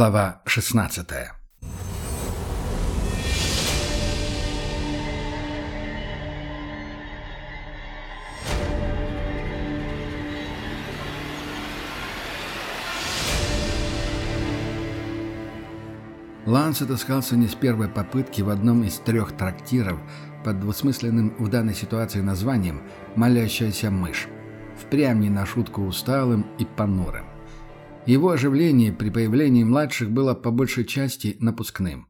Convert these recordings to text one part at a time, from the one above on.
Глава 16 Ланс отыскался не с первой попытки в одном из трех трактиров под двусмысленным в данной ситуации названием «Молящаяся мышь». Впрямь не на шутку усталым и понурым. Его оживление при появлении младших было по большей части напускным.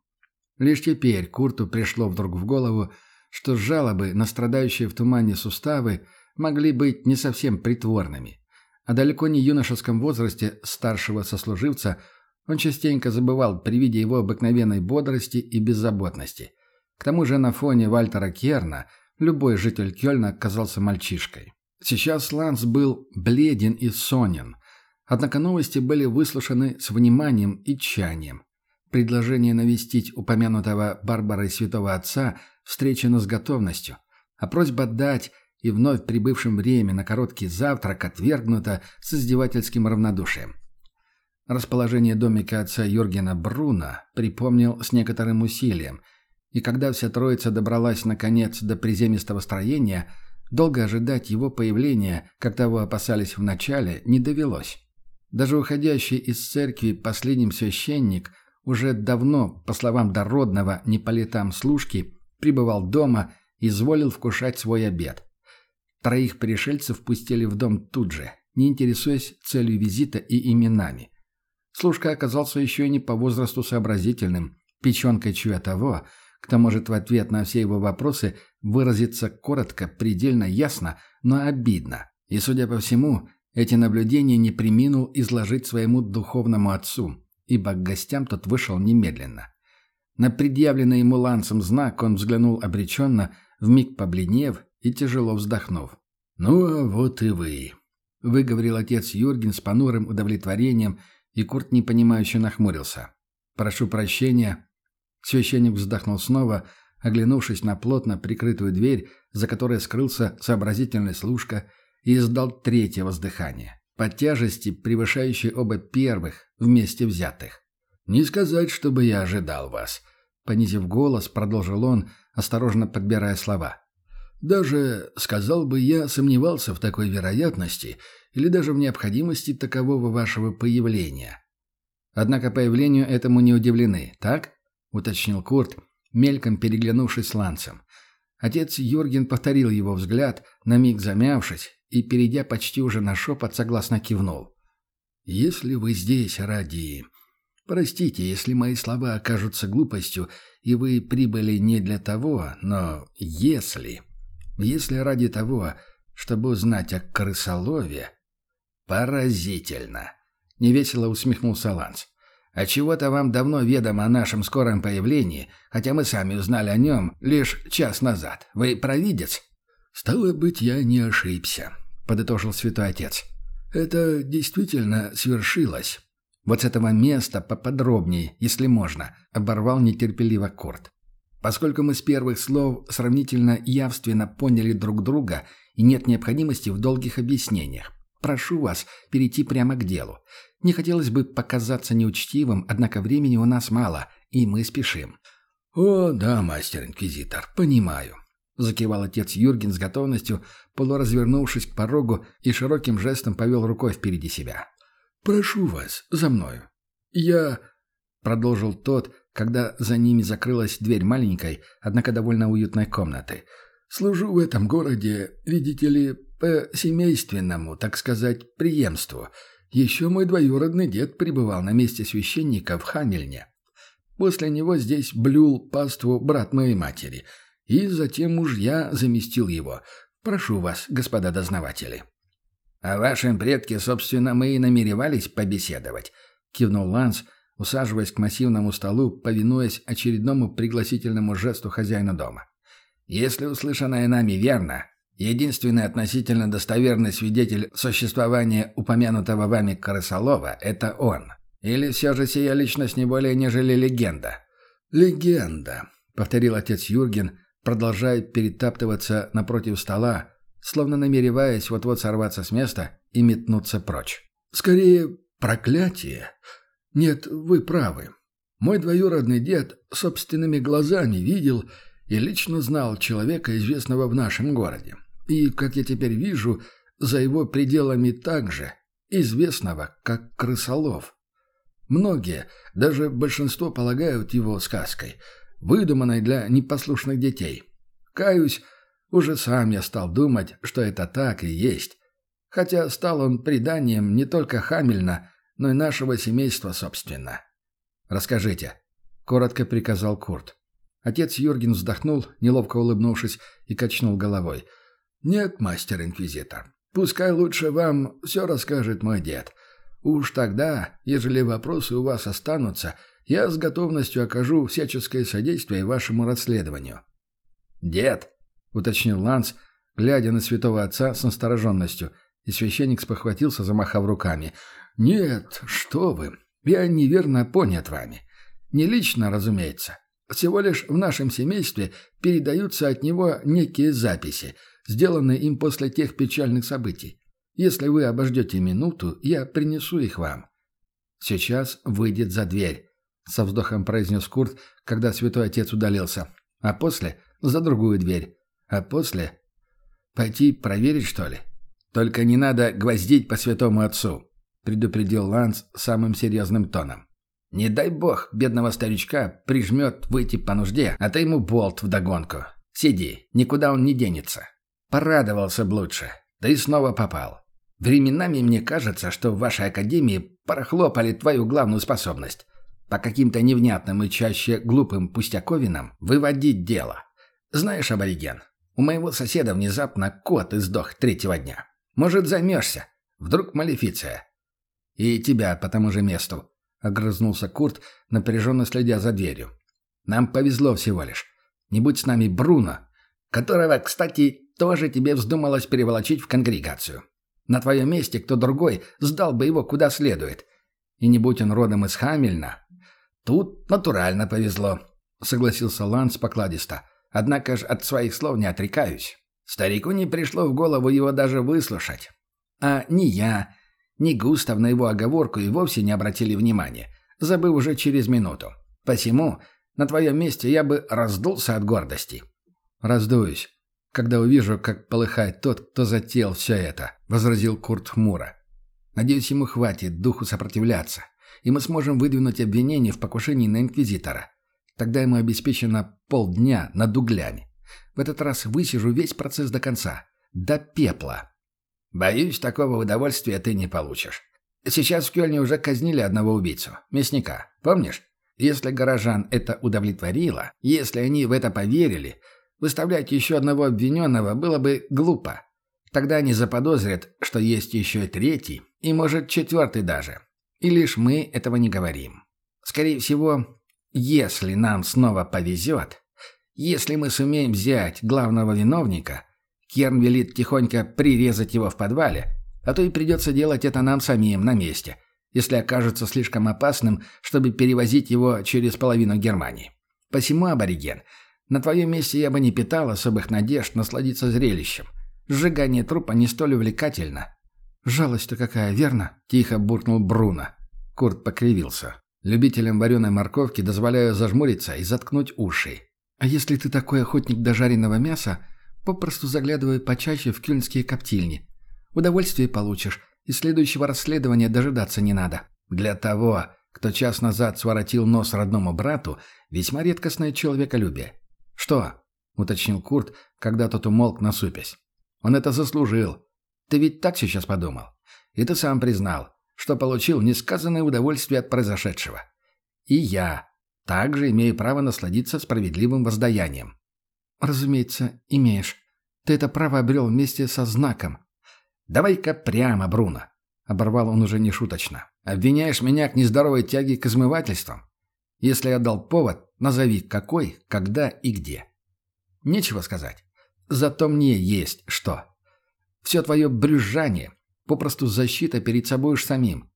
Лишь теперь Курту пришло вдруг в голову, что жалобы на страдающие в тумане суставы могли быть не совсем притворными. А далеко не юношеском возрасте старшего сослуживца он частенько забывал при виде его обыкновенной бодрости и беззаботности. К тому же на фоне Вальтера Керна любой житель Кёльна казался мальчишкой. Сейчас Ланс был бледен и сонен, Однако новости были выслушаны с вниманием и тщанием. Предложение навестить упомянутого Барбарой святого отца встречено с готовностью, а просьба дать и вновь прибывшим время на короткий завтрак отвергнута с издевательским равнодушием. Расположение домика отца Юргена Бруна припомнил с некоторым усилием, и когда вся троица добралась наконец до приземистого строения, долго ожидать его появления, как того опасались вначале, не довелось. Даже уходящий из церкви последним священник уже давно, по словам дородного, не по летам служки, пребывал дома и изволил вкушать свой обед. Троих пришельцев пустили в дом тут же, не интересуясь целью визита и именами. Служка оказался еще и не по возрасту сообразительным, печенкой чуя того, кто может в ответ на все его вопросы выразиться коротко, предельно ясно, но обидно. И, судя по всему, эти наблюдения не приминул изложить своему духовному отцу, ибо к гостям тот вышел немедленно. На предъявленный ему лансом знак он взглянул обреченно, вмиг побледнев и тяжело вздохнув. «Ну, а вот и вы», — выговорил отец Юрген с понурым удовлетворением, и Курт непонимающе нахмурился. «Прошу прощения». Священник вздохнул снова, оглянувшись на плотно прикрытую дверь, за которой скрылся сообразительный служка, и издал третье воздыхание, по тяжести превышающей оба первых, вместе взятых. «Не сказать, чтобы я ожидал вас», — понизив голос, продолжил он, осторожно подбирая слова. «Даже, сказал бы я, сомневался в такой вероятности или даже в необходимости такового вашего появления». «Однако появлению этому не удивлены, так?» — уточнил Курт, мельком переглянувшись с Лансом. Отец Юрген повторил его взгляд, на миг замявшись, и, перейдя почти уже на шепот, согласно кивнул. «Если вы здесь ради... Простите, если мои слова окажутся глупостью, и вы прибыли не для того, но если... Если ради того, чтобы узнать о крысолове...» «Поразительно!» — невесело усмехнулся Ланс. «А чего-то вам давно ведомо о нашем скором появлении, хотя мы сами узнали о нем лишь час назад. Вы провидец?» «Стало быть, я не ошибся», — подытожил святой отец. «Это действительно свершилось. Вот с этого места поподробнее, если можно», — оборвал нетерпеливо Корт. «Поскольку мы с первых слов сравнительно явственно поняли друг друга и нет необходимости в долгих объяснениях, прошу вас перейти прямо к делу. Не хотелось бы показаться неучтивым, однако времени у нас мало, и мы спешим». «О, да, мастер-инквизитор, понимаю. Закивал отец Юрген с готовностью, полуразвернувшись к порогу и широким жестом повел рукой впереди себя. «Прошу вас, за мною». «Я...» — продолжил тот, когда за ними закрылась дверь маленькой, однако довольно уютной комнаты. «Служу в этом городе, видите ли, по семейственному, так сказать, преемству. Еще мой двоюродный дед пребывал на месте священника в Ханельне. После него здесь блюл паству брат моей матери — и затем мужья заместил его. Прошу вас, господа дознаватели». «О вашем предке, собственно, мы и намеревались побеседовать», — кивнул Ланс, усаживаясь к массивному столу, повинуясь очередному пригласительному жесту хозяина дома. «Если услышанное нами верно, единственный относительно достоверный свидетель существования упомянутого вами Крысолова — это он. Или все же сия личность не более нежели легенда?» «Легенда», — повторил отец Юрген, продолжает перетаптываться напротив стола, словно намереваясь вот-вот сорваться с места и метнуться прочь. «Скорее, проклятие. Нет, вы правы. Мой двоюродный дед собственными глазами видел и лично знал человека, известного в нашем городе. И, как я теперь вижу, за его пределами также, известного как крысолов. Многие, даже большинство полагают его сказкой, выдуманной для непослушных детей. Каюсь, уже сам я стал думать, что это так и есть. Хотя стал он преданием не только Хамельна, но и нашего семейства, собственно. «Расскажите», — коротко приказал Курт. Отец Юрген вздохнул, неловко улыбнувшись, и качнул головой. «Нет, мастер-инквизитор, пускай лучше вам все расскажет мой дед. Уж тогда, ежели вопросы у вас останутся, я с готовностью окажу всяческое содействие вашему расследованию». «Дед», — уточнил Ланс, глядя на святого отца с настороженностью, и священник спохватился, замахав руками. «Нет, что вы, я неверно понят вами. Не лично, разумеется. Всего лишь в нашем семействе передаются от него некие записи, сделанные им после тех печальных событий. Если вы обождете минуту, я принесу их вам. Сейчас выйдет за дверь, со вздохом произнес Курт, когда святой отец удалился. А после — за другую дверь. А после — пойти проверить, что ли? Только не надо гвоздить по святому отцу. — предупредил Ланс самым серьезным тоном. «Не дай бог бедного старичка прижмет выйти по нужде, а ты ему болт вдогонку. Сиди, никуда он не денется». Порадовался б лучше, да и снова попал. Временами мне кажется, что в вашей академии прохлопали твою главную способность. По каким-то невнятным и чаще глупым пустяковинам выводить дело. Знаешь, абориген, у моего соседа внезапно кот издох третьего дня. Может, займешься? Вдруг малефиция. «И тебя по тому же месту», — огрызнулся Курт, напряженно следя за дверью. «Нам повезло всего лишь. Не будь с нами Бруно, которого, кстати, тоже тебе вздумалось переволочить в конгрегацию. На твоем месте кто другой сдал бы его куда следует. И не будь он родом из Хамельна. Тут натурально повезло», — согласился Ланс покладисто. «Однако ж от своих слов не отрекаюсь. Старику не пришло в голову его даже выслушать. А ни я, ни Густав на его оговорку и вовсе не обратили внимания, забыв уже через минуту. Посему на твоем месте я бы раздулся от гордости. «Раздуюсь, когда увижу, как полыхает тот, кто затеял все это», — возразил Курт хмуро. «Надеюсь, ему хватит духу сопротивляться, и мы сможем выдвинуть обвинение в покушении на Инквизитора. Тогда ему обеспечено полдня над углями. В этот раз высижу весь процесс до конца. До пепла. Боюсь, такого удовольствия ты не получишь. Сейчас в Кёльне уже казнили одного убийцу, мясника. Помнишь? Если горожан это удовлетворило, если они в это поверили, выставлять еще одного обвиненного было бы глупо. Тогда они заподозрят, что есть еще и третий, и, может, четвертый даже. И лишь мы этого не говорим. Скорее всего, если нам снова повезет, если мы сумеем взять главного виновника – Керн велит тихонько прирезать его в подвале, а то и придется делать это нам самим на месте, если окажется слишком опасным, чтобы перевозить его через половину Германии. Посему, абориген, на твоем месте я бы не питал особых надежд насладиться зрелищем. Сжигание трупа не столь увлекательно. «Жалость-то какая, верно?» – тихо буркнул Бруно. Курт покривился. Любителям вареной морковки дозволяю зажмуриться и заткнуть уши. «А если ты такой охотник до жареного мяса, Попросту заглядывай почаще в кюльнские коптильни. Удовольствие получишь, и следующего расследования дожидаться не надо. Для того, кто час назад своротил нос родному брату, весьма редкостное человеколюбие. «Что?» — уточнил Курт, когда тот умолк насупясь. «Он это заслужил. Ты ведь так сейчас подумал. И ты сам признал, что получил несказанное удовольствие от произошедшего. И я также имею право насладиться справедливым воздаянием. «Разумеется, имеешь. Ты это право обрел вместе со знаком». «Давай-ка прямо, Бруно», — оборвал он уже нешуточно. «Обвиняешь меня к нездоровой тяге к измывательствам? Если я дал повод, назови какой, когда и где». Нечего сказать. Зато мне есть что. Все твое брюзжание — попросту защита перед собой уж самим.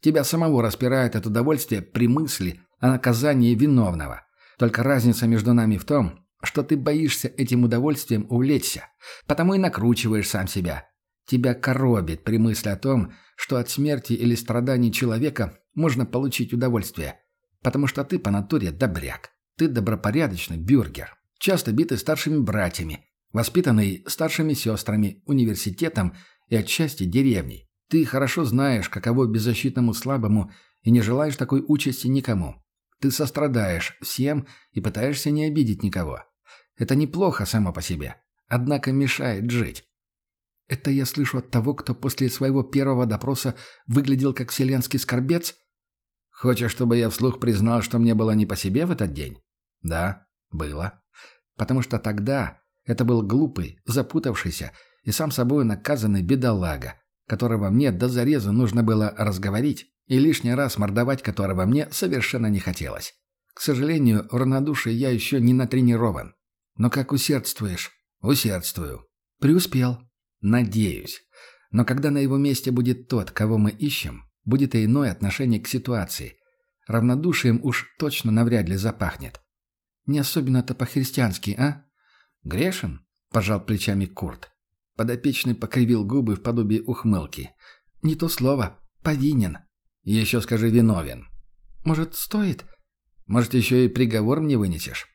Тебя самого распирает от удовольствия при мысли о наказании виновного. Только разница между нами в том, что ты боишься этим удовольствием увлечься, потому и накручиваешь сам себя. Тебя коробит при мысли о том, что от смерти или страданий человека можно получить удовольствие. Потому что ты по натуре добряк. Ты добропорядочный бюргер. Часто битый старшими братьями, воспитанный старшими сестрами, университетом и отчасти деревней. Ты хорошо знаешь, каково беззащитному слабому, и не желаешь такой участи никому. Ты сострадаешь всем и пытаешься не обидеть никого. Это неплохо само по себе, однако мешает жить. Это я слышу от того, кто после своего первого допроса выглядел как вселенский скорбец? Хочешь, чтобы я вслух признал, что мне было не по себе в этот день? Да, было. Потому что тогда это был глупый, запутавшийся и сам собой наказанный бедолага, которого мне до зареза нужно было разговорить, и лишний раз мордовать которого мне совершенно не хотелось. К сожалению, в равнодушии я еще не натренирован. Но как усердствуешь? Усердствую. Преуспел. Надеюсь. Но когда на его месте будет тот, кого мы ищем, будет и иное отношение к ситуации. Равнодушием уж точно навряд ли запахнет. Не особенно-то по-христиански, а? Грешен? Пожал плечами Курт. Подопечный покривил губы в подобии ухмылки. Не то слово. Повинен. Еще скажи виновен. Может, стоит? Может, еще и приговор мне вынесешь?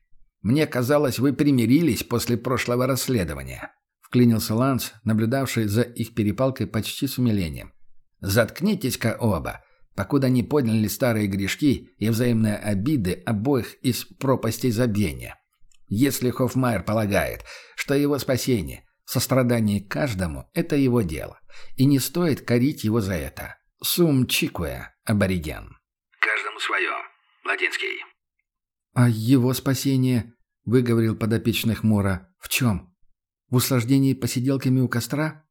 Мне казалось, вы примирились после прошлого расследования. Вклинился Ланс, наблюдавший за их перепалкой почти с умилением. Заткнитесь-ка оба, покуда не подняли старые грешки и взаимные обиды обоих из пропастей забвения. Если Хоффмайер полагает, что его спасение, сострадание каждому – это его дело, и не стоит корить его за это. Сум чикуя, абориген. Каждому свое. Латинский. «А его спасение, — выговорил подопечный хмуро, — в чем? В услаждении посиделками у костра?»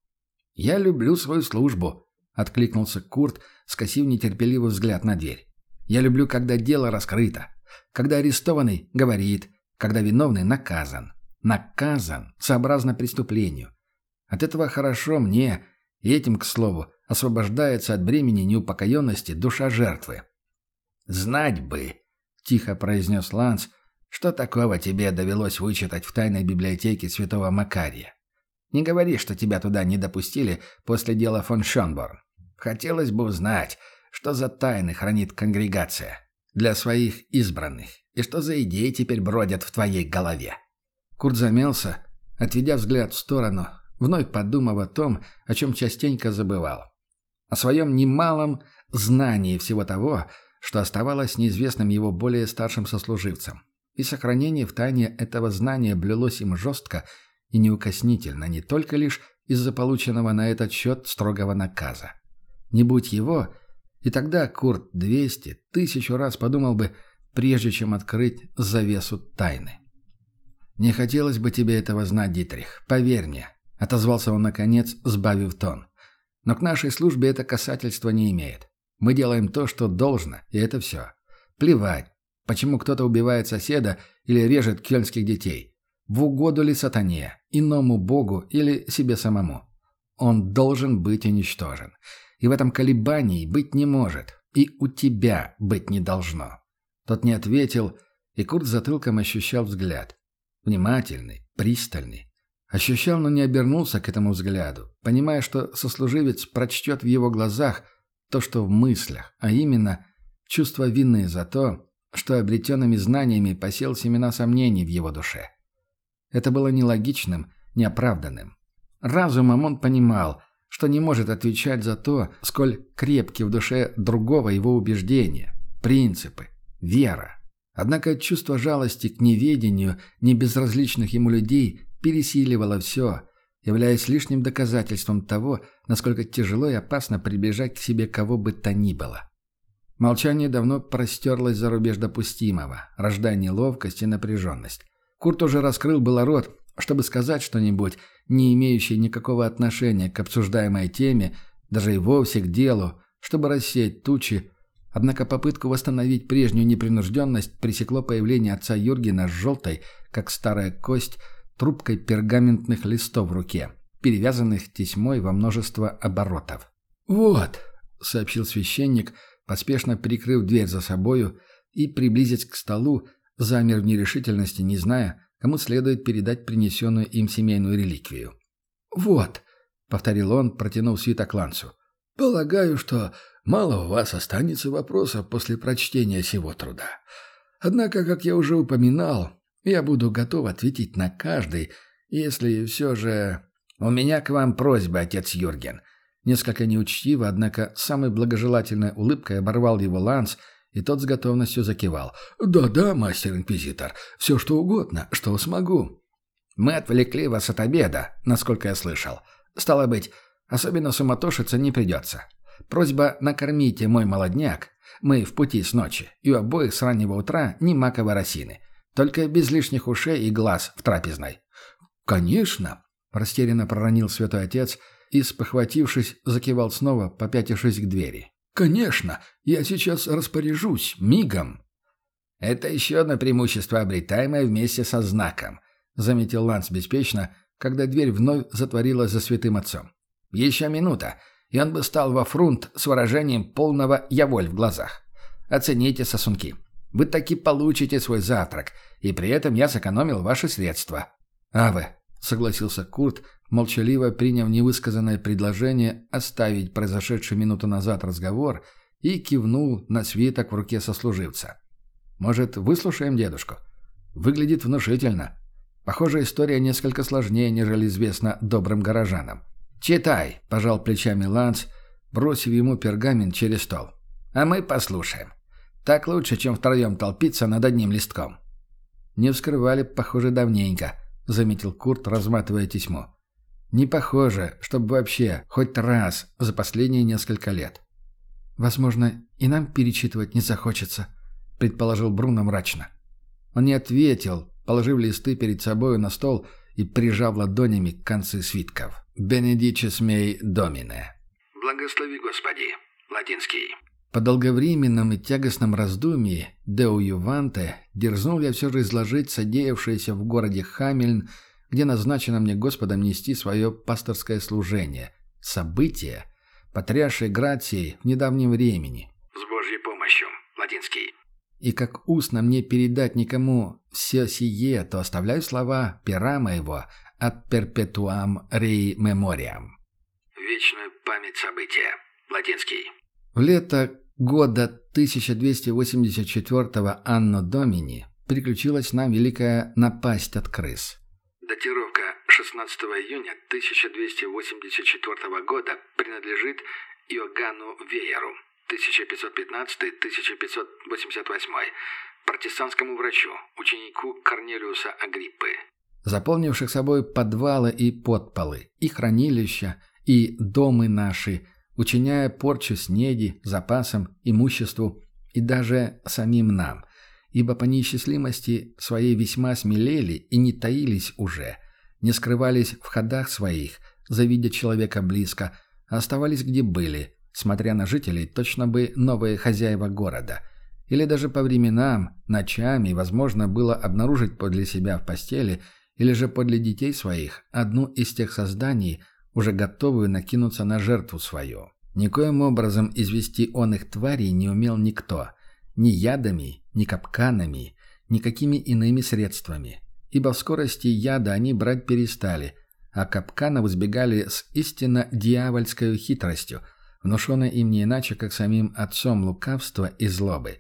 «Я люблю свою службу», — откликнулся Курт, скосив нетерпеливый взгляд на дверь. «Я люблю, когда дело раскрыто, когда арестованный говорит, когда виновный наказан. Наказан, сообразно преступлению. От этого хорошо мне, и этим, к слову, освобождается от бремени неупокоенности душа жертвы. «Знать бы», — тихо произнес Ланс, — «что такого тебе довелось вычитать в тайной библиотеке святого Макария? Не говори, что тебя туда не допустили после дела фон Шонборн. Хотелось бы узнать, что за тайны хранит конгрегация для своих избранных, и что за идеи теперь бродят в твоей голове». Курт замялся, отведя взгляд в сторону, вновь подумав о том, о чем частенько забывал о своем немалом знании всего того, что оставалось неизвестным его более старшим сослуживцам. И сохранение в тайне этого знания блюлось им жестко и неукоснительно не только лишь из-за полученного на этот счет строгого наказа. Не будь его, и тогда Курт двести, тысячу раз подумал бы, прежде чем открыть завесу тайны. «Не хотелось бы тебе этого знать, Дитрих, поверь мне», — отозвался он наконец, сбавив тон. Но к нашей службе это касательства не имеет. Мы делаем то, что должно, и это все. Плевать, почему кто-то убивает соседа или режет кельнских детей. В угоду ли сатане, иному богу или себе самому. Он должен быть уничтожен. И в этом колебании быть не может. И у тебя быть не должно. Тот не ответил, и Курт затылком ощущал взгляд. Внимательный, пристальный, Ощущал, но не обернулся к этому взгляду, понимая, что сослуживец прочтет в его глазах то, что в мыслях, а именно чувство вины за то, что обретенными знаниями посел семена сомнений в его душе. Это было нелогичным, неоправданным. Разумом он понимал, что не может отвечать за то, сколь крепки в душе другого его убеждения, принципы, вера. Однако чувство жалости к неведению небезразличных ему людей пересиливало все, являясь лишним доказательством того, насколько тяжело и опасно приближать к себе кого бы то ни было. Молчание давно простерлось за рубеж допустимого, рождая неловкость и напряженность. Курт уже раскрыл было рот, чтобы сказать что-нибудь, не имеющее никакого отношения к обсуждаемой теме, даже и вовсе к делу, чтобы рассеять тучи, однако попытку восстановить прежнюю непринужденность пресекло появление отца Юргена с желтой, как старая кость, трубкой пергаментных листов в руке, перевязанных тесьмой во множество оборотов. «Вот», — сообщил священник, поспешно прикрыв дверь за собою и, приблизясь к столу, замер в нерешительности, не зная, кому следует передать принесенную им семейную реликвию. «Вот», — повторил он, протянув свиток Лансу, Полагаю, что мало у вас останется вопросов после прочтения сего труда. Однако, как я уже упоминал, я буду готов ответить на каждый, если все же... У меня к вам просьба, отец Юрген. Несколько неучтиво, однако самой благожелательной улыбкой оборвал его Ланс, и тот с готовностью закивал. «Да-да, мастер-инквизитор, все что угодно, что смогу». «Мы отвлекли вас от обеда, насколько я слышал. Стало быть, особенно суматошиться не придется. Просьба накормите мой молодняк. Мы в пути с ночи, и у обоих с раннего утра ни маковой росины. Только без лишних ушей и глаз в трапезной». «Конечно», — растерянно проронил святой отец и, спохватившись, закивал снова, попятившись к двери. «Конечно, я сейчас распоряжусь, мигом». «Это еще одно преимущество, обретаемое вместе со знаком», — заметил Ланс беспечно, когда дверь вновь затворилась за святым отцом. «Еще минута, и он бы стал во фрунт с выражением полного «яволь» в глазах. Оцените сосунки. Вы таки получите свой завтрак, и при этом я сэкономил ваши средства». «Аве», — согласился Курт, молчаливо приняв невысказанное предложение оставить произошедший минуту назад разговор и кивнул на свиток в руке сослуживца. «Может, выслушаем дедушку? Выглядит внушительно. Похоже, история несколько сложнее, нежели известно добрым горожанам». «Читай», — пожал плечами Ланс, бросив ему пергамент через стол. «А мы послушаем. Так лучше, чем втроем толпиться над одним листком». «Не вскрывали, похоже, давненько», — заметил Курт, разматывая тесьмо. Не похоже, чтобы вообще хоть раз за последние несколько лет. «Возможно, и нам перечитывать не захочется», — предположил Бруно мрачно. Он не ответил, положив листы перед собою на стол и прижав ладонями к концы свитков. «Бенедичес мей домине». «Благослови, Господи». Латинский. По долговременном и тягостном раздумье Деу Юванте дерзнул я все же изложить содеявшееся в городе Хамельн где назначено мне Господом нести свое пасторское служение. Событие, потрясшее Грацией в недавнем времени. «С Божьей помощью», латинский. И как устно мне передать никому все сие, то оставляю слова пера моего от перпетуам рей мемориам. Вечную память события. Латинский. В лето года 1284 Анно Домини приключилась нам великая напасть от крыс. Датировка 16 июня 1284 года принадлежит Иоганну Вееру 1515-1588, протестантскому врачу, ученику Корнелиуса Агриппы. Заполнивших собой подвалы и подполы, и хранилища, и домы наши, учиняя порчу снеди, запасам, имуществу и даже самим нам – ибо по неисчислимости своей весьма смелели и не таились уже, не скрывались в ходах своих, завидя человека близко, а оставались где были, смотря на жителей, точно бы новые хозяева города. Или даже по временам, ночами, возможно было обнаружить подле себя в постели или же подле детей своих одну из тех созданий, уже готовую накинуться на жертву свою. Никоим образом извести он их тварей не умел никто – ни ядами, ни капканами, никакими иными средствами. Ибо в скорости яда они брать перестали, а капканов избегали с истинно дьявольской хитростью, внушенной им не иначе, как самим отцом лукавства и злобы.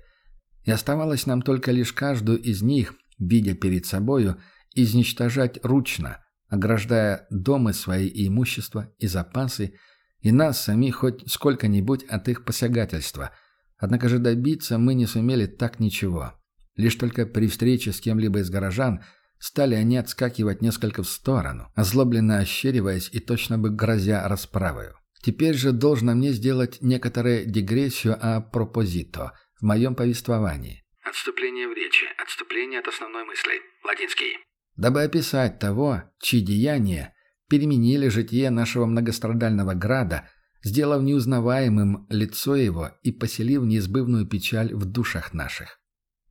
И оставалось нам только лишь каждую из них, видя перед собою, изничтожать ручно, ограждая дома свои и имущество, и запасы, и нас самих хоть сколько-нибудь от их посягательства – Однако же добиться мы не сумели так ничего. Лишь только при встрече с кем-либо из горожан стали они отскакивать несколько в сторону, озлобленно ощериваясь и точно бы грозя расправою. Теперь же должно мне сделать некоторую дегрессию о пропозито в моем повествовании. Отступление в речи, отступление от основной мысли. Латинский. Дабы описать того, чьи деяния переменили житие нашего многострадального града – сделав неузнаваемым лицо его и поселив неизбывную печаль в душах наших.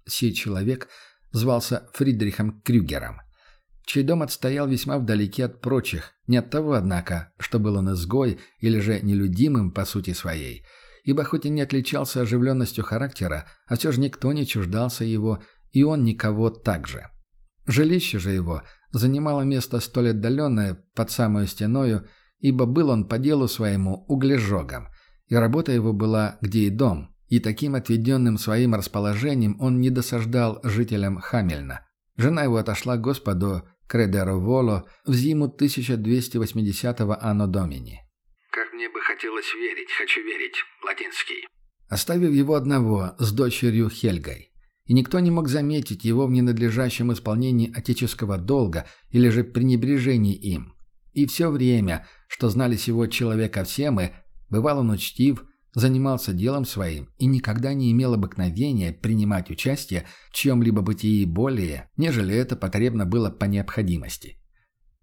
Сей человек звался Фридрихом Крюгером, чей дом отстоял весьма вдалеке от прочих, не от того, однако, что был он изгой или же нелюдимым по сути своей, ибо хоть и не отличался оживленностью характера, а все же никто не чуждался его, и он никого так же. Жилище же его занимало место столь отдаленное под самую стеною, ибо был он по делу своему углежогом, и работа его была где и дом, и таким отведенным своим расположением он не досаждал жителям Хамельна. Жена его отошла к Господу Кредеро Воло в зиму 1280-го Анно Домини. «Как мне бы хотелось верить, хочу верить, латинский». Оставив его одного с дочерью Хельгой. И никто не мог заметить его в ненадлежащем исполнении отеческого долга или же пренебрежении им. И все время, что знали сего человека все мы, бывал он учтив, занимался делом своим и никогда не имел обыкновения принимать участие в чьем-либо бытии более, нежели это потребно было по необходимости.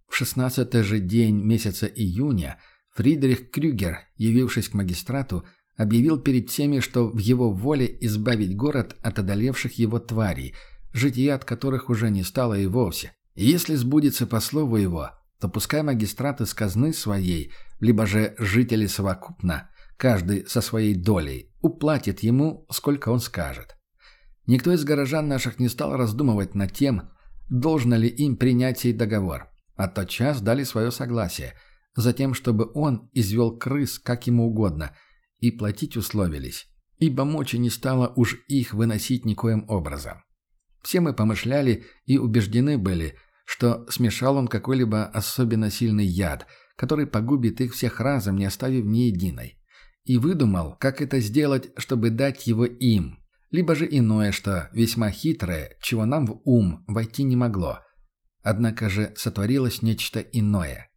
В шестнадцатый же день месяца июня Фридрих Крюгер, явившись к магистрату, объявил перед всеми, что в его воле избавить город от одолевших его тварей, жития от которых уже не стало и вовсе. И если сбудется по слову его, то пускай магистраты с казны своей, либо же жители совокупно – каждый со своей долей, уплатит ему, сколько он скажет. Никто из горожан наших не стал раздумывать над тем, должно ли им принять сей договор, а тотчас дали свое согласие, затем, чтобы он извел крыс как ему угодно, и платить условились, ибо мочи не стало уж их выносить никоим образом. Все мы помышляли и убеждены были, что смешал он какой-либо особенно сильный яд, который погубит их всех разом, не оставив ни единой и выдумал, как это сделать, чтобы дать его им. Либо же иное, что весьма хитрое, чего нам в ум войти не могло. Однако же сотворилось нечто иное.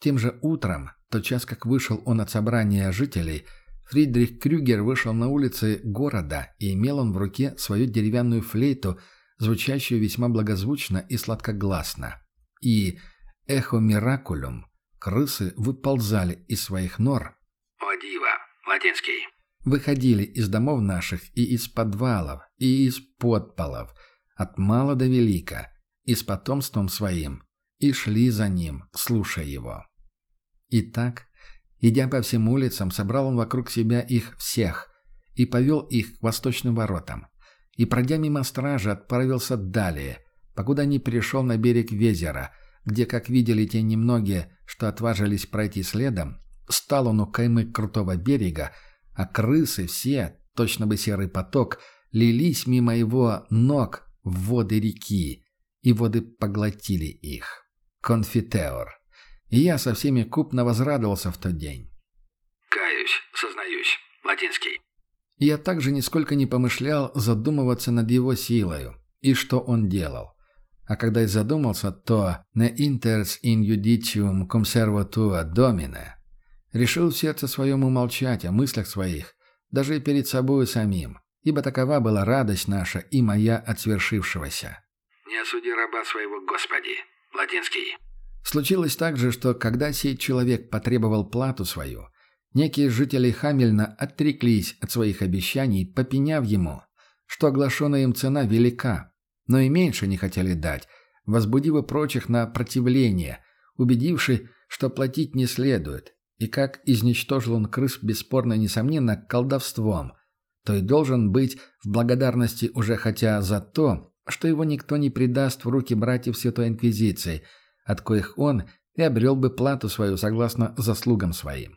Тем же утром, тот час как вышел он от собрания жителей, Фридрих Крюгер вышел на улицы города и имел он в руке свою деревянную флейту, звучащую весьма благозвучно и сладкогласно. И эхо миракулюм крысы выползали из своих нор, Латинский. Выходили из домов наших и из подвалов, и из подполов, от мала до велика, и с потомством своим, и шли за ним, слушая его. Итак, идя по всем улицам, собрал он вокруг себя их всех и повел их к восточным воротам. И, пройдя мимо стражи, отправился далее, покуда не пришел на берег Везера, где, как видели те немногие, что отважились пройти следом, Стал он у каймы крутого берега, а крысы все, точно бы серый поток, лились мимо его ног в воды реки, и воды поглотили их. Конфитеор. И я со всеми купно возрадовался в тот день. Каюсь, сознаюсь. Латинский. Я также нисколько не помышлял задумываться над его силою и что он делал. А когда и задумался, то «ne inters in judicium conservatua domine» Решил в сердце своем умолчать о мыслях своих, даже и перед собою самим, ибо такова была радость наша и моя от свершившегося. «Не осуди раба своего, Господи!» Латинский. Случилось также, что когда сей человек потребовал плату свою, некие жители Хамельна отреклись от своих обещаний, попеняв ему, что оглашенная им цена велика, но и меньше не хотели дать, возбудив и прочих на противление, убедивши, что платить не следует, и как изничтожил он крыс бесспорно несомненно колдовством, то и должен быть в благодарности уже хотя за то, что его никто не предаст в руки братьев Святой Инквизиции, от коих он и обрел бы плату свою согласно заслугам своим.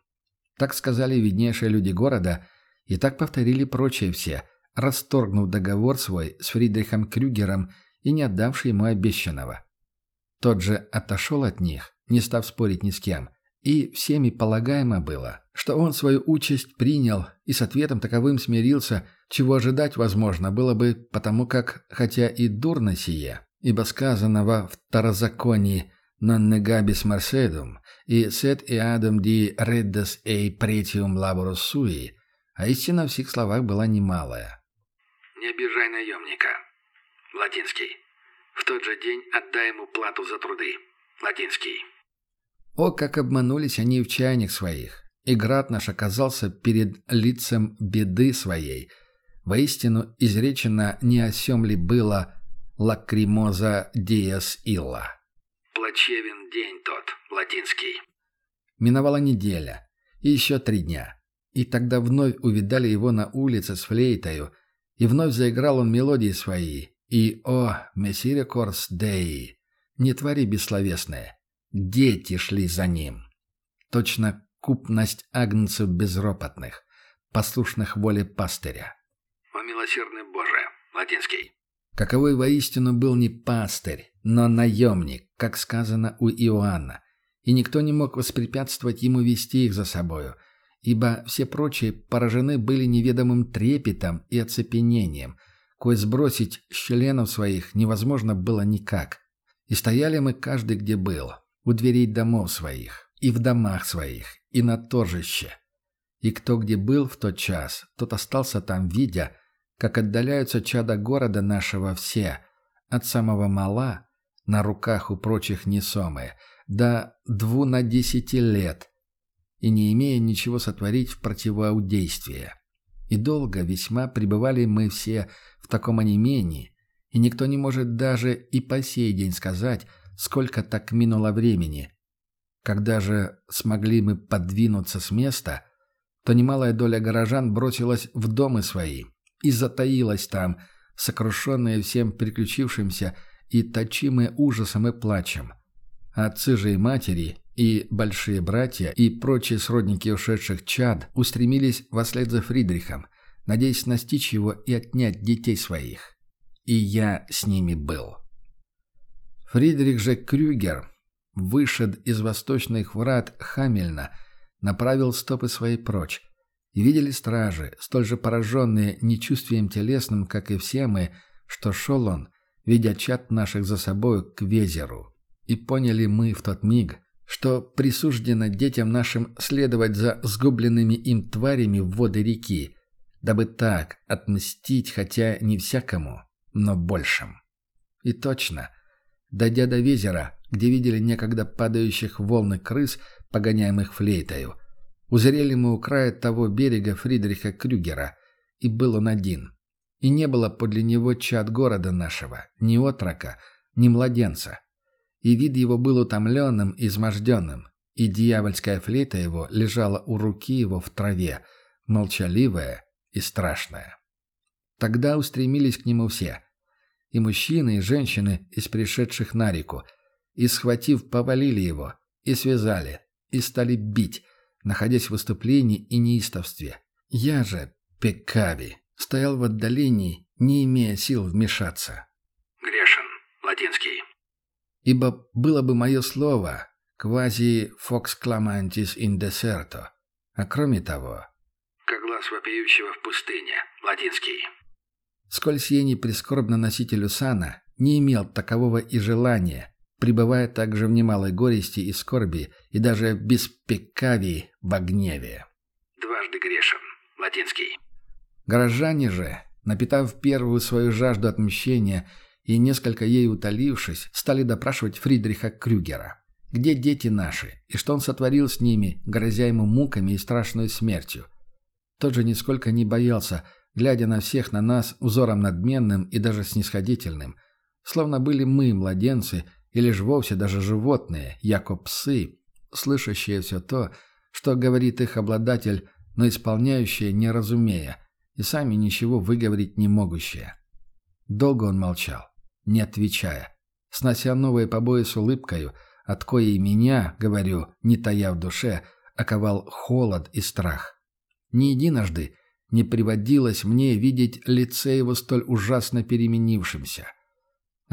Так сказали виднейшие люди города, и так повторили прочие все, расторгнув договор свой с Фридрихом Крюгером и не отдавший ему обещанного. Тот же отошел от них, не став спорить ни с кем – и всеми полагаемо было, что он свою участь принял и с ответом таковым смирился, чего ожидать возможно было бы, потому как, хотя и дурно сие, ибо сказано во второзаконии «non negabis mercedum» и «sed eadam di reddas ei pretium laborus sui», а истина в всех словах была немалая. «Не обижай наемника». Латинский. «В тот же день отдай ему плату за труды». Латинский. О, как обманулись они в чаяниях своих! И град наш оказался перед лицем беды своей. Воистину, изречено не о сем ли было «лакримоза диас илла». «Плачевен день тот, латинский». Миновала неделя, и еще три дня. И тогда вновь увидали его на улице с флейтою, и вновь заиграл он мелодии свои. И, о, мессирикорс деи, не твори бессловесное, Дети шли за ним. Точно купность агнцев безропотных, послушных воле пастыря. «О милосердный Боже!» Латинский. Каковой воистину был не пастырь, но наемник, как сказано у Иоанна, и никто не мог воспрепятствовать ему вести их за собою, ибо все прочие поражены были неведомым трепетом и оцепенением, кое сбросить с членов своих невозможно было никак. И стояли мы каждый где был, у дверей домов своих, и в домах своих, и на торжище. И кто где был в тот час, тот остался там, видя, как отдаляются чада города нашего все, от самого мала, на руках у прочих несомые, до дву на десяти лет, и не имея ничего сотворить в противоудействие. И долго весьма пребывали мы все в таком онемении, и никто не может даже и по сей день сказать, сколько так минуло времени. Когда же смогли мы подвинуться с места, то немалая доля горожан бросилась в домы свои, и затаилась там, сокрушенная всем приключившимся и точимые ужасом и плачем. Отцы же и матери, и большие братья, и прочие сродники ушедших чад устремились вслед за Фридрихом, надеясь настичь его и отнять детей своих. И я с ними был. Фридрих же Крюгер, вышед из восточных врат Хамельна, направил стопы свои прочь, и видели стражи, столь же пораженные нечувствием телесным, как и все мы, что шел он, видя чат наших за собою к Везеру. И поняли мы в тот миг, что присуждено детям нашим следовать за сгубленными им тварями в воды реки, дабы так отмстить хотя не всякому, но большим. И точно, дойдя до Везера, где видели некогда падающих волны крыс, погоняемых флейтою, Узрели мы у края того берега Фридриха Крюгера, и был он один. И не было подле него чад города нашего, ни отрока, ни младенца. И вид его был утомленным, изможденным, и дьявольская флейта его лежала у руки его в траве, молчаливая и страшная. Тогда устремились к нему все, и мужчины, и женщины из пришедших на реку, и, схватив, повалили его, и связали, и стали бить, находясь в выступлении и неистовстве. Я же, Пекави, стоял в отдалении, не имея сил вмешаться. Грешен. Латинский. Ибо было бы мое слово «quasi fox clamantis in deserto», а кроме того... «Как глаз вопиющего в пустыне». Латинский. Сколь сие прискорбно носителю сана не имел такового и желания, пребывая также в немалой горести и скорби, и даже без пекавии в гневе. «Дважды грешен». Латинский. Горожане же, напитав первую свою жажду отмщения и несколько ей утолившись, стали допрашивать Фридриха Крюгера. Где дети наши, и что он сотворил с ними, грозя ему муками и страшной смертью? Тот же нисколько не боялся, глядя на всех на нас узором надменным и даже снисходительным, словно были мы, младенцы, или же вовсе даже животные, яко псы, слышащие все то, что говорит их обладатель, но исполняющие, не разумея, и сами ничего выговорить не могущие. Долго он молчал, не отвечая, снося новые побои с улыбкою, от коей меня, говорю, не тая в душе, оковал холод и страх. Ни единожды не приводилось мне видеть лице его столь ужасно переменившимся —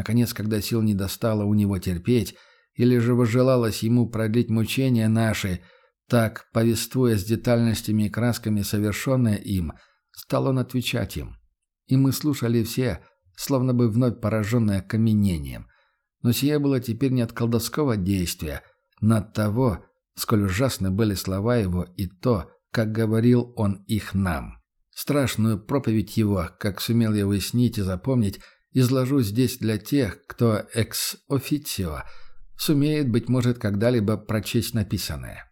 Наконец, когда сил не достало у него терпеть, или же возжелалось ему продлить мучения наши, так, повествуя с детальностями и красками совершенное им, стал он отвечать им. И мы слушали все, словно бы вновь пораженные окаменением. Но сие было теперь не от колдовского действия, но от того, сколь ужасны были слова его и то, как говорил он их нам. Страшную проповедь его, как сумел я выяснить и запомнить, изложу здесь для тех, кто экс-официо сумеет, быть может, когда-либо прочесть написанное.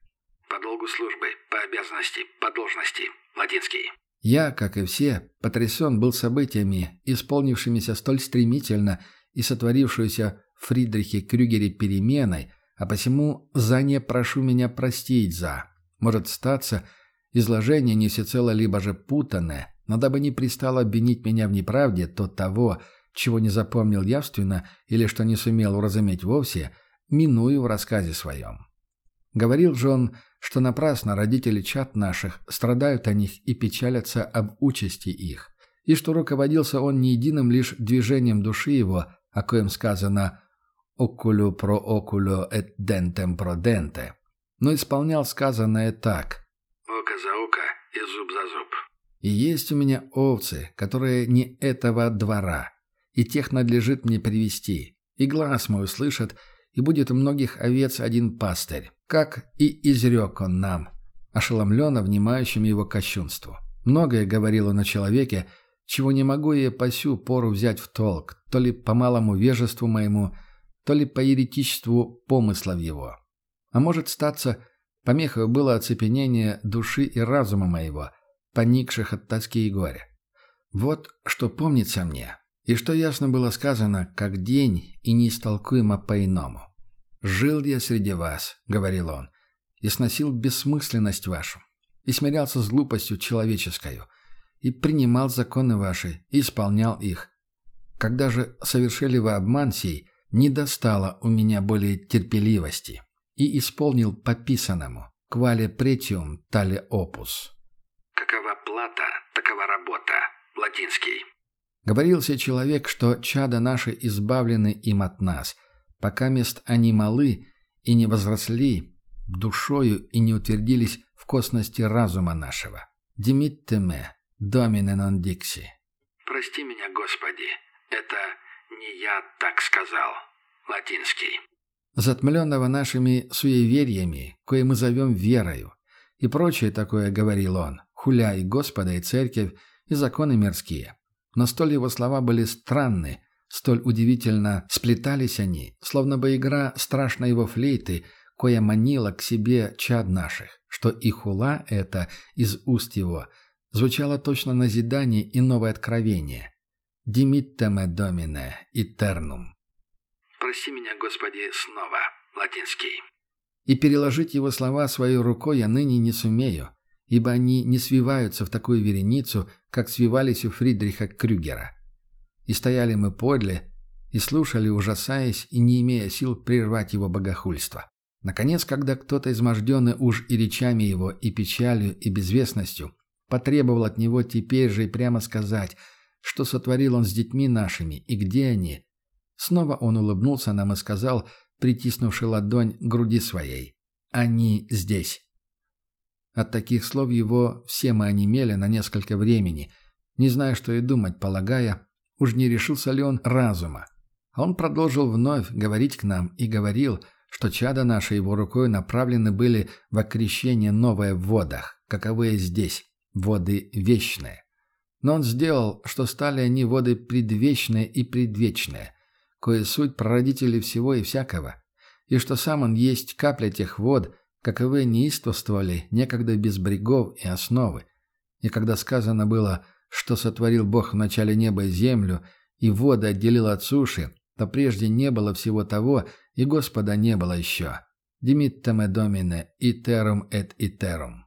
По долгу службы, по обязанности, по должности. Латинский. Я, как и все, потрясен был событиями, исполнившимися столь стремительно и сотворившуюся в Фридрихе Крюгере переменой, а посему за не прошу меня простить за. Может статься, изложение не всецело либо же путанное, но дабы не пристало обвинить меня в неправде, то того, чего не запомнил явственно или что не сумел уразуметь вовсе, миную в рассказе своем. Говорил же он, что напрасно родители чад наших страдают о них и печалятся об участи их, и что руководился он не единым лишь движением души его, о коем сказано «окулю про окулю et dentem pro dente», но исполнял сказанное так «око за око и зуб за зуб». «И есть у меня овцы, которые не этого двора, и тех надлежит мне привести, и глаз мой услышат, и будет у многих овец один пастырь, как и изрек он нам, ошеломленно внимающим его кощунству. Многое говорил он о человеке, чего не могу я по сю пору взять в толк, то ли по малому вежеству моему, то ли по еретичеству помыслов его. А может статься, помехой было оцепенение души и разума моего, поникших от тоски и горя. Вот что помнится мне, и что ясно было сказано, как день и неистолкуемо по-иному. «Жил я среди вас», — говорил он, — «и сносил бессмысленность вашу, и смирялся с глупостью человеческою, и принимал законы ваши, и исполнял их. Когда же совершили вы обман сей, не достало у меня более терпеливости, и исполнил по писанному, квале претиум тале опус». «Какова плата, такова работа», латинский. Говорился человек, что чада наши избавлены им от нас — пока мест они малы и не возросли душою и не утвердились в косности разума нашего. Димиттеме, домине нон дикси. Прости меня, Господи, это не я так сказал. Латинский. Затмленного нашими суевериями, кое мы зовем верою, и прочее такое говорил он, хуля и Господа, и церковь, и законы мирские. Но столь его слова были странны, Столь удивительно сплетались они, словно бы игра страшной его флейты, кое манила к себе чад наших, что и хула это из уст его звучало точно назидание и новое откровение. «Димиттеме домине итернум». «Прости меня, Господи, снова», латинский. И переложить его слова своей рукой я ныне не сумею, ибо они не свиваются в такую вереницу, как свивались у Фридриха Крюгера. И стояли мы подле, и слушали, ужасаясь и не имея сил прервать его богохульство. Наконец, когда кто-то, изможденный уж и речами его, и печалью, и безвестностью, потребовал от него теперь же и прямо сказать, что сотворил он с детьми нашими и где они, снова он улыбнулся нам и сказал, притиснувши ладонь к груди своей, «Они здесь». От таких слов его все мы онемели на несколько времени, не зная, что и думать, полагая, Уж не решился ли он разума? А он продолжил вновь говорить к нам и говорил, что чада наши его рукой направлены были в окрещение новое в водах, каковые здесь, воды вечные. Но он сделал, что стали они воды предвечные и предвечные, кое суть прародители всего и всякого, и что сам он есть капля тех вод, каковые неистовствовали некогда без брегов и основы. И когда сказано было – что сотворил Бог в начале неба и землю, и воды отделил от суши, то прежде не было всего того, и Господа не было еще. Димиттаме домине, итерум эт итерум.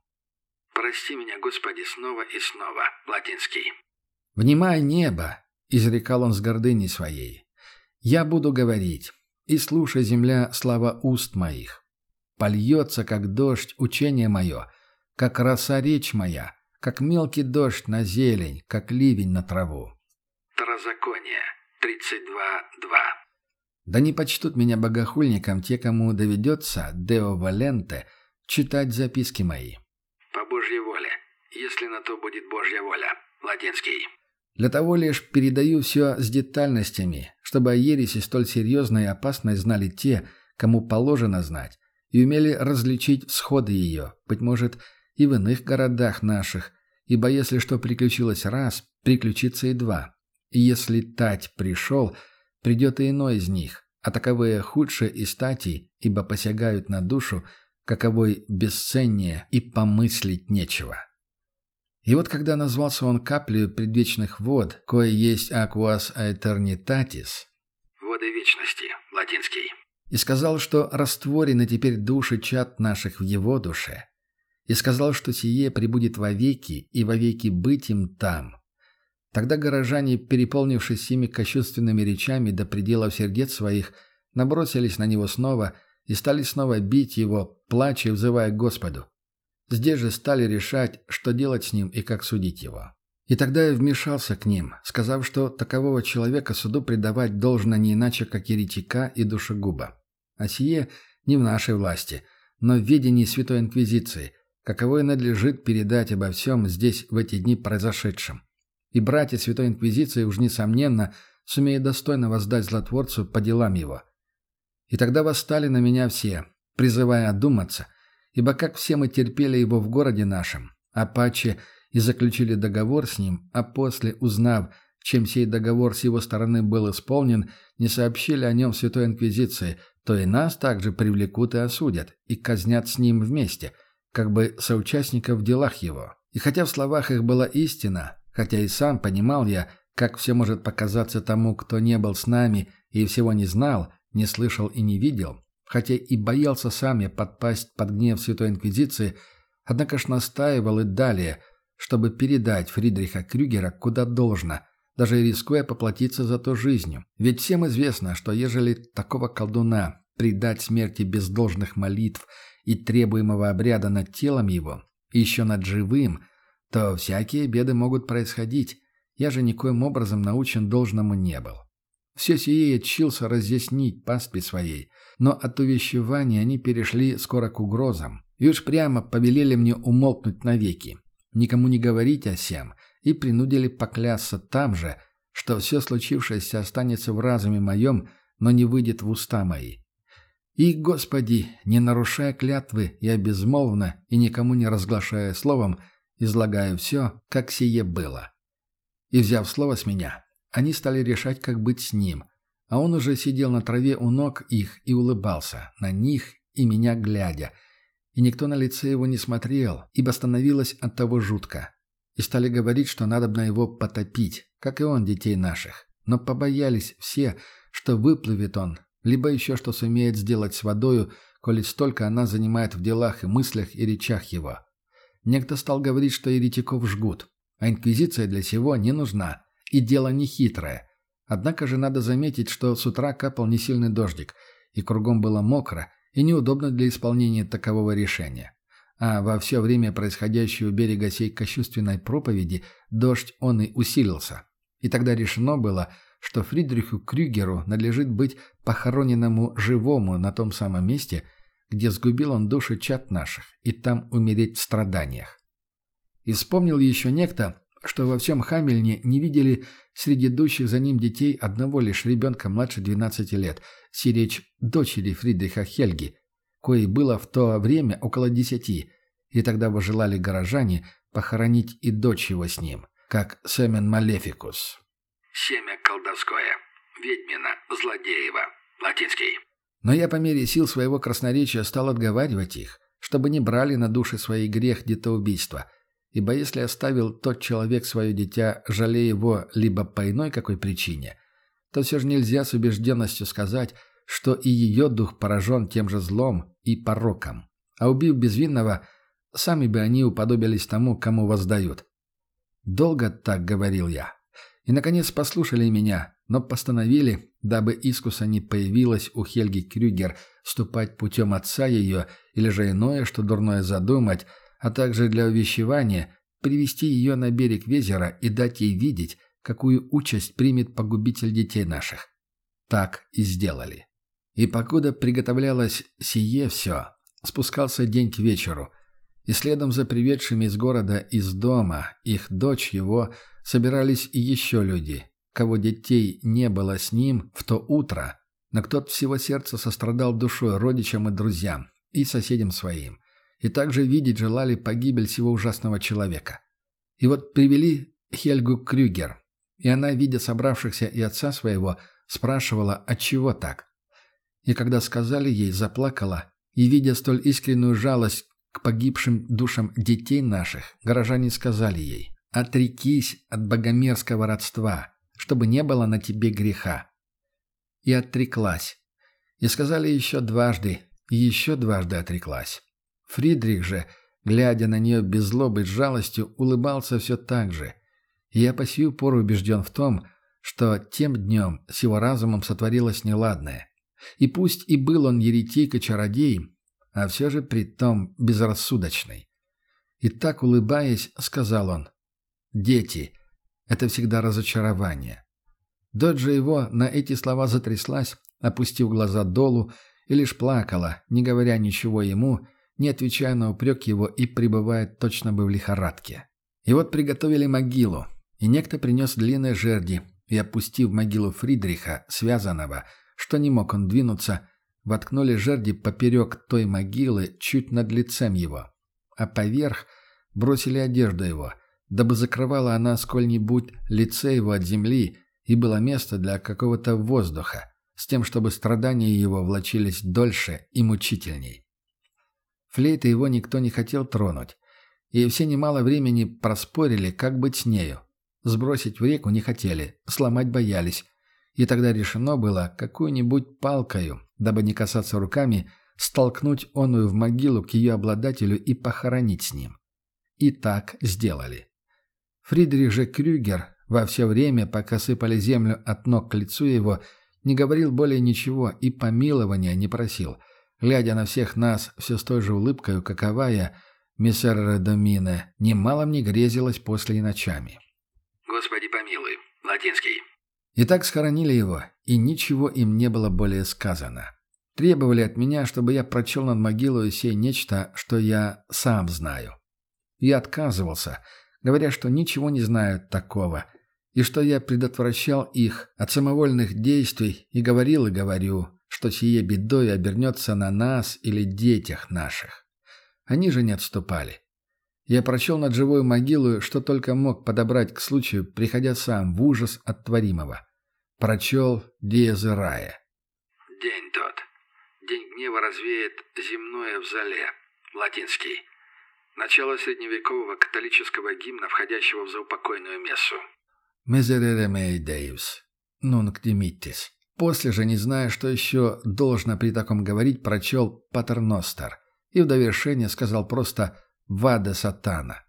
Прости меня, Господи, снова и снова. Латинский. «Внимай небо!» — изрекал он с гордыней своей. «Я буду говорить, и слушай, земля, слава уст моих. Польется, как дождь, учение мое, как роса речь моя, как мелкий дождь на зелень, как ливень на траву. Второзаконие 32.2 Да не почтут меня богохульником те, кому доведется, Део Валенте, читать записки мои. По Божьей воле, если на то будет Божья воля. Латинский. Для того лишь передаю все с детальностями, чтобы о ереси столь серьезной и опасной знали те, кому положено знать, и умели различить всходы ее, быть может, и в иных городах наших, ибо если что приключилось раз, приключится и два. И если тать пришел, придет и иной из них, а таковые худшие из татей, ибо посягают на душу, каковой бесценнее и помыслить нечего. И вот когда назвался он каплею предвечных вод, кое есть aquas aeternitatis, воды вечности, латинский, и сказал, что растворены теперь души чад наших в его душе, и сказал, что сие прибудет вовеки и вовеки быть им там. Тогда горожане, переполнившись всеми кощунственными речами до пределов сердец своих, набросились на него снова и стали снова бить его, плача и взывая к Господу. Здесь же стали решать, что делать с ним и как судить его. И тогда я вмешался к ним, сказав, что такового человека суду предавать должно не иначе, как еретика и душегуба. А сие не в нашей власти, но в ведении Святой Инквизиции, каковой надлежит передать обо всем здесь в эти дни произошедшем. И братья Святой Инквизиции уж несомненно сумеют достойно воздать злотворцу по делам его. И тогда восстали на меня все, призывая одуматься, ибо как все мы терпели его в городе нашем, а паче и заключили договор с ним, а после, узнав, чем сей договор с его стороны был исполнен, не сообщили о нем Святой Инквизиции, то и нас также привлекут и осудят, и казнят с ним вместе, как бы соучастников в делах его. И хотя в словах их была истина, хотя и сам понимал я, как все может показаться тому, кто не был с нами и всего не знал, не слышал и не видел, хотя и боялся сам я подпасть под гнев Святой Инквизиции, однако ж настаивал и далее, чтобы передать Фридриха Крюгера куда должно, даже рискуя поплатиться за то жизнью. Ведь всем известно, что ежели такого колдуна предать смерти без должных молитв и требуемого обряда над телом его, и еще над живым, то всякие беды могут происходить. Я же никоим образом научен должному не был. Все сие я чился разъяснить паспе своей, но от увещевания они перешли скоро к угрозам, и уж прямо повелели мне умолкнуть навеки, никому не говорить о сем, и принудили поклясться там же, что все случившееся останется в разуме моем, но не выйдет в уста мои. И, Господи, не нарушая клятвы, я безмолвно и никому не разглашая словом, излагаю все, как сие было. И, взяв слово с меня, они стали решать, как быть с ним, а он уже сидел на траве у ног их и улыбался, на них и меня глядя, и никто на лице его не смотрел, ибо становилось от того жутко. И стали говорить, что надо бы на его потопить, как и он детей наших. Но побоялись все, что выплывет он, либо еще что сумеет сделать с водою, коли столько она занимает в делах и мыслях и речах его. Некто стал говорить, что еретиков жгут, а инквизиция для сего не нужна, и дело не хитрое. Однако же надо заметить, что с утра капал несильный дождик, и кругом было мокро, и неудобно для исполнения такового решения. А во все время происходящего у берега сей кощувственной проповеди дождь он и усилился. И тогда решено было, что Фридриху Крюгеру надлежит быть похороненному живому на том самом месте, где сгубил он души чад наших, и там умереть в страданиях. И вспомнил еще некто, что во всем Хамельне не видели среди идущих за ним детей одного лишь ребенка младше 12 лет, сиречь дочери Фридриха Хельги, коей было в то время около десяти, и тогда бы желали горожане похоронить и дочь его с ним, как Семен Малефикус. Семя колдовское. Ведьмина, злодеева. Латинский. Но я по мере сил своего красноречия стал отговаривать их, чтобы не брали на души свои грех детоубийства – Ибо если оставил тот человек свое дитя, жалея его либо по иной какой причине, то все же нельзя с убежденностью сказать, что и ее дух поражен тем же злом и пороком. А убив безвинного, сами бы они уподобились тому, кому воздают. Долго так говорил я. И, наконец, послушали меня, но постановили, дабы искуса не появилась у Хельги Крюгер ступать путем отца ее или же иное, что дурное задумать, а также для увещевания привести ее на берег Везера и дать ей видеть, какую участь примет погубитель детей наших. Так и сделали. И покуда приготовлялось сие все, спускался день к вечеру, и следом за приведшими из города из дома их дочь его собирались и еще люди, кого детей не было с ним в то утро, но кто от всего сердца сострадал душой родичам и друзьям, и соседям своим и также видеть желали погибель всего ужасного человека. И вот привели Хельгу Крюгер, и она, видя собравшихся и отца своего, спрашивала, отчего так. И когда сказали ей, заплакала, и, видя столь искреннюю жалость к погибшим душам детей наших, горожане сказали ей, «Отрекись от богомерзкого родства, чтобы не было на тебе греха». И отреклась. И сказали еще дважды, и еще дважды отреклась. Фридрих же, глядя на нее без злобы и жалостью, улыбался все так же. И я по сию пору убежден в том, что тем днем с его разумом сотворилось неладное. И пусть и был он еретик и чародей, а все же при том безрассудочный. И так, улыбаясь, сказал он, «Дети — это всегда разочарование». Доджа его на эти слова затряслась, опустив глаза долу, и лишь плакала, не говоря ничего ему, не отвечая на упрек его и пребывая точно бы в лихорадке. И вот приготовили могилу, и некто принес длинные жерди, и, опустив могилу Фридриха, связанного, что не мог он двинуться, воткнули жерди поперек той могилы чуть над лицем его, а поверх бросили одежду его, дабы закрывала она сколь-нибудь лице его от земли и было место для какого-то воздуха, с тем, чтобы страдания его влачились дольше и мучительней. Флейты его никто не хотел тронуть, и все немало времени проспорили, как быть с нею. Сбросить в реку не хотели, сломать боялись, и тогда решено было какую-нибудь палкою, дабы не касаться руками, столкнуть оную в могилу к ее обладателю и похоронить с ним. И так сделали. Фридрих же Крюгер во все время, пока сыпали землю от ног к лицу его, не говорил более ничего и помилования не просил, глядя на всех нас все с той же улыбкой, каковая, миссер Редомине, немало мне грезилась после и ночами. «Господи помилуй», латинский. И так схоронили его, и ничего им не было более сказано. Требовали от меня, чтобы я прочел над могилой сей нечто, что я сам знаю. Я отказывался, говоря, что ничего не знаю такого, и что я предотвращал их от самовольных действий и говорил и говорю, что сие бедой обернется на нас или детях наших. Они же не отступали. Я прочел над живой могилой, что только мог подобрать к случаю, приходя сам в ужас от творимого. Прочел Диезы Рая. День тот. День гнева развеет земное в зале. Латинский. Начало средневекового католического гимна, входящего в заупокойную мессу. «Мезерere mei Deus, nunc dimittis». После же, не зная, что еще должно при таком говорить, прочел Патерностер и в довершение сказал просто «Вада сатана».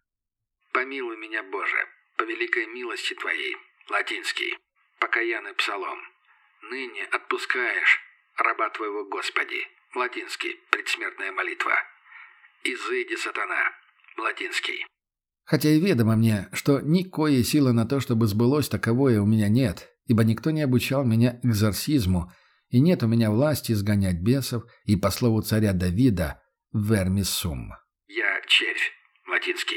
«Помилуй меня, Боже, по великой милости Твоей». Латинский. Покаянный псалом. «Ныне отпускаешь раба Твоего Господи». Латинский. Предсмертная молитва. «Изыди, сатана». Латинский. Хотя и ведомо мне, что никакой силы на то, чтобы сбылось таковое, у меня нет, ибо никто не обучал меня экзорсизму, и нет у меня власти изгонять бесов, и по слову царя Давида «вермисум». «Я червь», латинский.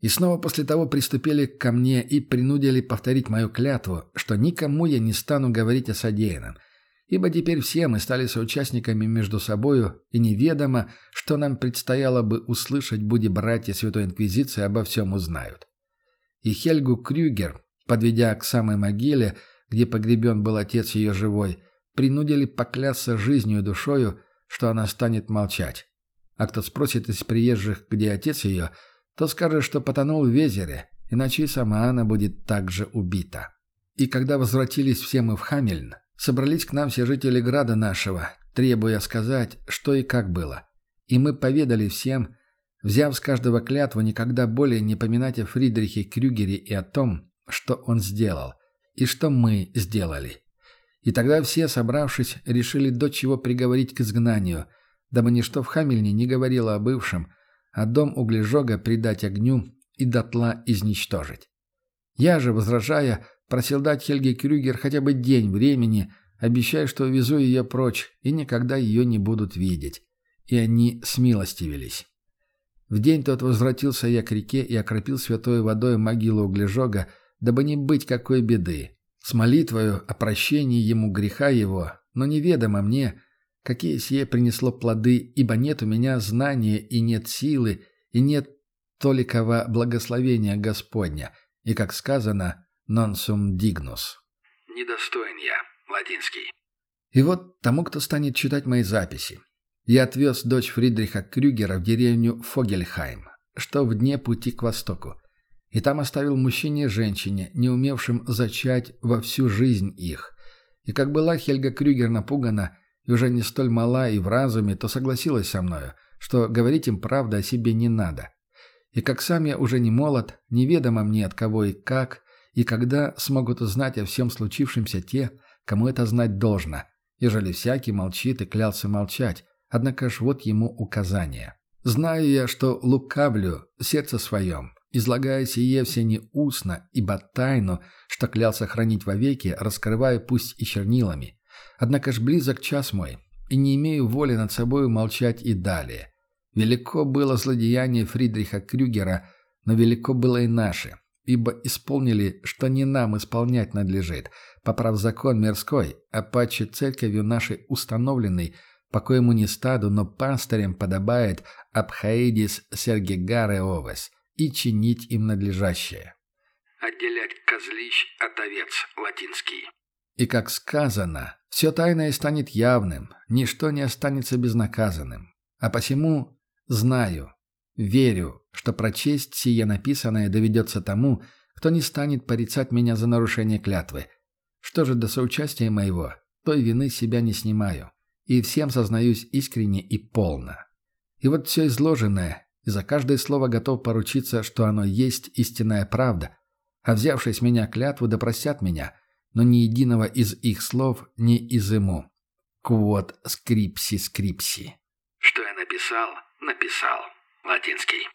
И снова после того приступили ко мне и принудили повторить мою клятву, что никому я не стану говорить о содеянном, ибо теперь все мы стали соучастниками между собою, и неведомо, что нам предстояло бы услышать, буди братья Святой Инквизиции обо всем узнают. И Хельгу Крюгер, подведя к самой могиле, где погребен был отец ее живой, принудили поклясться жизнью и душою, что она станет молчать. А кто спросит из приезжих, где отец ее, то скажет, что потонул в Везере, иначе и сама она будет также убита. И когда возвратились все мы в Хамельн, Собрались к нам все жители града нашего, требуя сказать, что и как было. И мы поведали всем, взяв с каждого клятву никогда более не поминать о Фридрихе Крюгере и о том, что он сделал, и что мы сделали. И тогда все, собравшись, решили до чего приговорить к изгнанию, дабы ничто в Хамельне не говорило о бывшем, а дом углежога предать огню и дотла изничтожить. Я же, возражая, Просил дать Хельге Крюгер хотя бы день времени, обещая, что увезу ее прочь, и никогда ее не будут видеть. И они смилостивились. В день тот возвратился я к реке и окропил святой водой могилу углежога, дабы не быть какой беды. С молитвою о прощении ему греха его, но неведомо мне, какие сие принесло плоды, ибо нет у меня знания и нет силы, и нет толикова благословения Господня, и, как сказано, non sum dignus. Недостоин я, латинский. И вот тому, кто станет читать мои записи. Я отвез дочь Фридриха Крюгера в деревню Фогельхайм, что в дне пути к востоку. И там оставил мужчине и женщине, не умевшим зачать во всю жизнь их. И как была Хельга Крюгер напугана и уже не столь мала и в разуме, то согласилась со мною, что говорить им правду о себе не надо. И как сам я уже не молод, неведомо мне от кого и как, и когда смогут узнать о всем случившемся те, кому это знать должно, ежели всякий молчит и клялся молчать, Однако ж вот ему указание. Знаю я, что лукавлю сердце своем, излагая сие все не устно, ибо тайну, что клялся хранить вовеки, раскрываю пусть и чернилами. Однако ж близок час мой, и не имею воли над собою молчать и далее. Велико было злодеяние Фридриха Крюгера, но велико было и наше, ибо исполнили, что не нам исполнять надлежит, поправ закон мирской, а паче церковью нашей установленный, по коему не стаду, но пастырям подобает Абхаидис Сергегаре Овес, и чинить им надлежащее. Отделять козлищ от овец, латинский. И как сказано, все тайное станет явным, ничто не останется безнаказанным. А посему знаю, верю, что прочесть сие написанное доведется тому, кто не станет порицать меня за нарушение клятвы. Что же до соучастия моего, той вины себя не снимаю, и всем сознаюсь искренне и полно. И вот все изложенное, и за каждое слово готов поручиться, что оно есть истинная правда, а взявшись меня клятву, допросят меня, но ни единого из их слов не изыму. Квот скрипси скрипси. Что я написал, написал. Латинский.